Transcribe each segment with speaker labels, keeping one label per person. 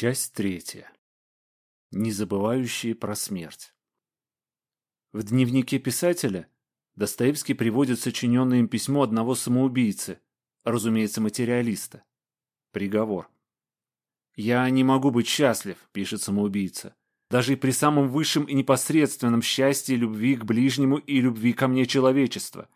Speaker 1: Часть третья. Незабывающие про смерть. В дневнике писателя Достоевский приводит сочиненное им письмо одного самоубийцы, разумеется, материалиста. Приговор. «Я не могу быть счастлив», — пишет самоубийца, «даже и при самом высшем и непосредственном счастье любви к ближнему и любви ко мне человечества,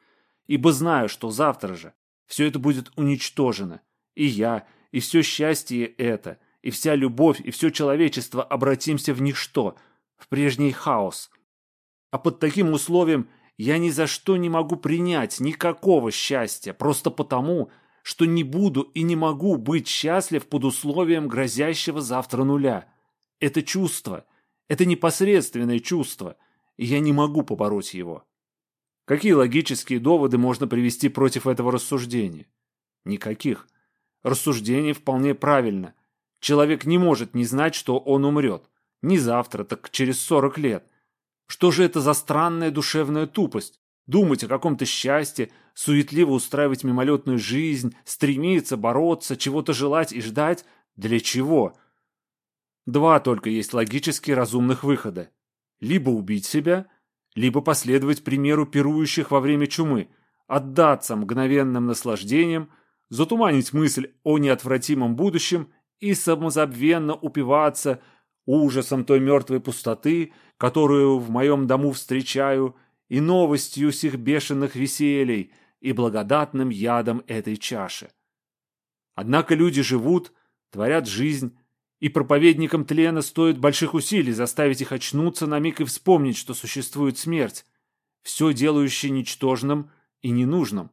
Speaker 1: ибо знаю, что завтра же все это будет уничтожено, и я, и все счастье это — и вся любовь, и все человечество обратимся в ничто, в прежний хаос. А под таким условием я ни за что не могу принять никакого счастья, просто потому, что не буду и не могу быть счастлив под условием грозящего завтра нуля. Это чувство, это непосредственное чувство, и я не могу побороть его. Какие логические доводы можно привести против этого рассуждения? Никаких. Рассуждение вполне правильно – Человек не может не знать, что он умрет. Не завтра, так через 40 лет. Что же это за странная душевная тупость? Думать о каком-то счастье, суетливо устраивать мимолетную жизнь, стремиться, бороться, чего-то желать и ждать? Для чего? Два только есть логически разумных выхода. Либо убить себя, либо последовать примеру пирующих во время чумы, отдаться мгновенным наслаждениям, затуманить мысль о неотвратимом будущем и самозабвенно упиваться ужасом той мертвой пустоты, которую в моем дому встречаю, и новостью сих бешеных веселей, и благодатным ядом этой чаши. Однако люди живут, творят жизнь, и проповедникам тлена стоит больших усилий заставить их очнуться на миг и вспомнить, что существует смерть, все делающее ничтожным и ненужным.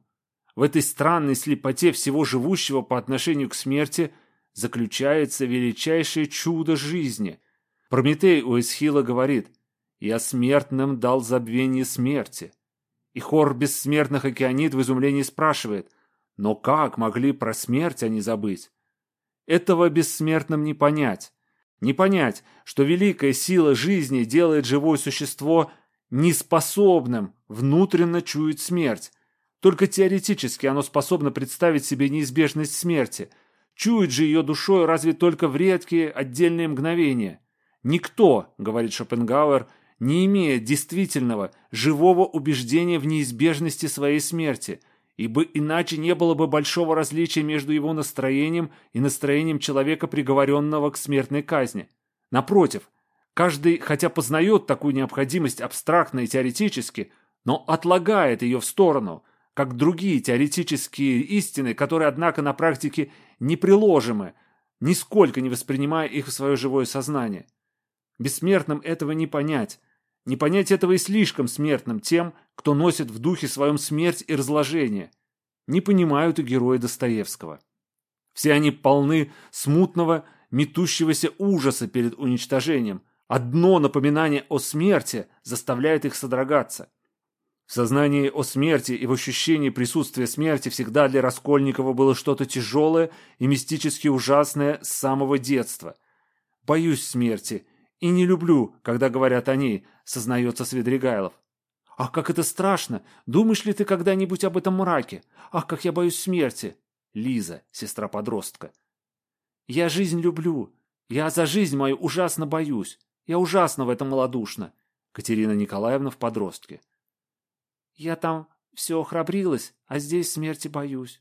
Speaker 1: В этой странной слепоте всего живущего по отношению к смерти – заключается величайшее чудо жизни. Прометей у Эсхила говорит «Я смертным дал забвение смерти». И хор бессмертных океанит в изумлении спрашивает «Но как могли про смерть они забыть?» Этого бессмертным не понять. Не понять, что великая сила жизни делает живое существо неспособным внутренно чуять смерть. Только теоретически оно способно представить себе неизбежность смерти – Чует же ее душой разве только в редкие отдельные мгновения. Никто, говорит Шопенгауэр, не имеет действительного, живого убеждения в неизбежности своей смерти, ибо иначе не было бы большого различия между его настроением и настроением человека, приговоренного к смертной казни. Напротив, каждый, хотя познает такую необходимость абстрактно и теоретически, но отлагает ее в сторону, как другие теоретические истины, которые, однако, на практике неприложимы, нисколько не воспринимая их в свое живое сознание. Бессмертным этого не понять. Не понять этого и слишком смертным тем, кто носит в духе своем смерть и разложение. Не понимают и герои Достоевского. Все они полны смутного, метущегося ужаса перед уничтожением. Одно напоминание о смерти заставляет их содрогаться. В сознании о смерти и в ощущении присутствия смерти всегда для Раскольникова было что-то тяжелое и мистически ужасное с самого детства. «Боюсь смерти и не люблю, когда говорят о ней», — сознается Свидригайлов. «Ах, как это страшно! Думаешь ли ты когда-нибудь об этом мраке? Ах, как я боюсь смерти!» Лиза, сестра-подростка. «Я жизнь люблю. Я за жизнь мою ужасно боюсь. Я ужасно в этом малодушна». Катерина Николаевна в подростке. Я там все храбрилась, а здесь смерти боюсь.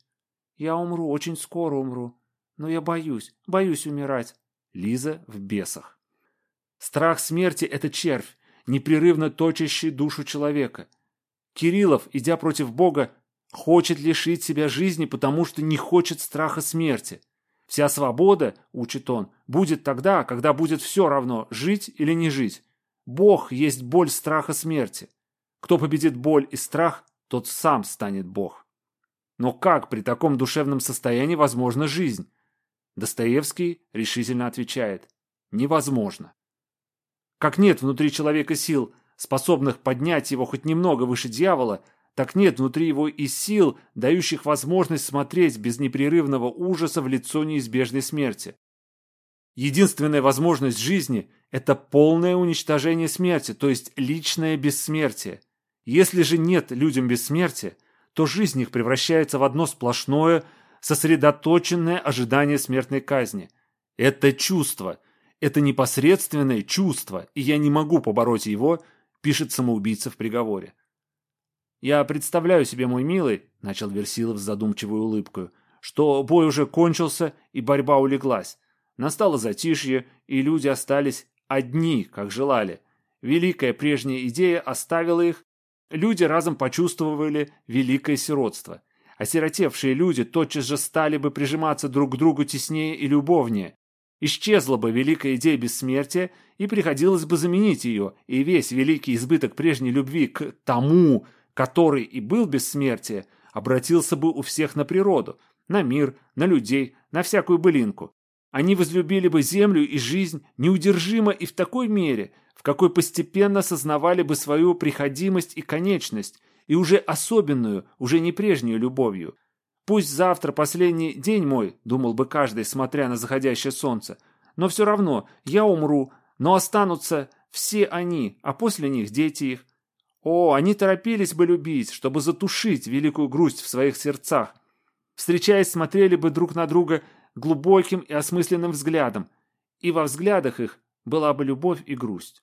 Speaker 1: Я умру, очень скоро умру. Но я боюсь, боюсь умирать. Лиза в бесах. Страх смерти — это червь, непрерывно точащий душу человека. Кириллов, идя против Бога, хочет лишить себя жизни, потому что не хочет страха смерти. Вся свобода, учит он, будет тогда, когда будет все равно, жить или не жить. Бог есть боль страха смерти. Кто победит боль и страх, тот сам станет Бог. Но как при таком душевном состоянии возможна жизнь? Достоевский решительно отвечает – невозможно. Как нет внутри человека сил, способных поднять его хоть немного выше дьявола, так нет внутри его и сил, дающих возможность смотреть без непрерывного ужаса в лицо неизбежной смерти. Единственная возможность жизни – это полное уничтожение смерти, то есть личное бессмертие. Если же нет людям бессмертия, то жизнь их превращается в одно сплошное, сосредоточенное ожидание смертной казни. Это чувство. Это непосредственное чувство, и я не могу побороть его, пишет самоубийца в приговоре. «Я представляю себе, мой милый», — начал Версилов с задумчивой улыбкой, «что бой уже кончился и борьба улеглась. Настало затишье, и люди остались одни, как желали. Великая прежняя идея оставила их, люди разом почувствовали великое сиротство. Осиротевшие люди тотчас же стали бы прижиматься друг к другу теснее и любовнее. Исчезла бы великая идея бессмертия, и приходилось бы заменить ее, и весь великий избыток прежней любви к тому, который и был бессмертие, обратился бы у всех на природу, на мир, на людей, на всякую былинку. Они возлюбили бы землю и жизнь неудержимо и в такой мере, в какой постепенно сознавали бы свою приходимость и конечность, и уже особенную, уже не прежнюю любовью. Пусть завтра последний день мой, думал бы каждый, смотря на заходящее солнце, но все равно я умру, но останутся все они, а после них дети их. О, они торопились бы любить, чтобы затушить великую грусть в своих сердцах. Встречаясь, смотрели бы друг на друга глубоким и осмысленным взглядом, и во взглядах их была бы любовь и грусть.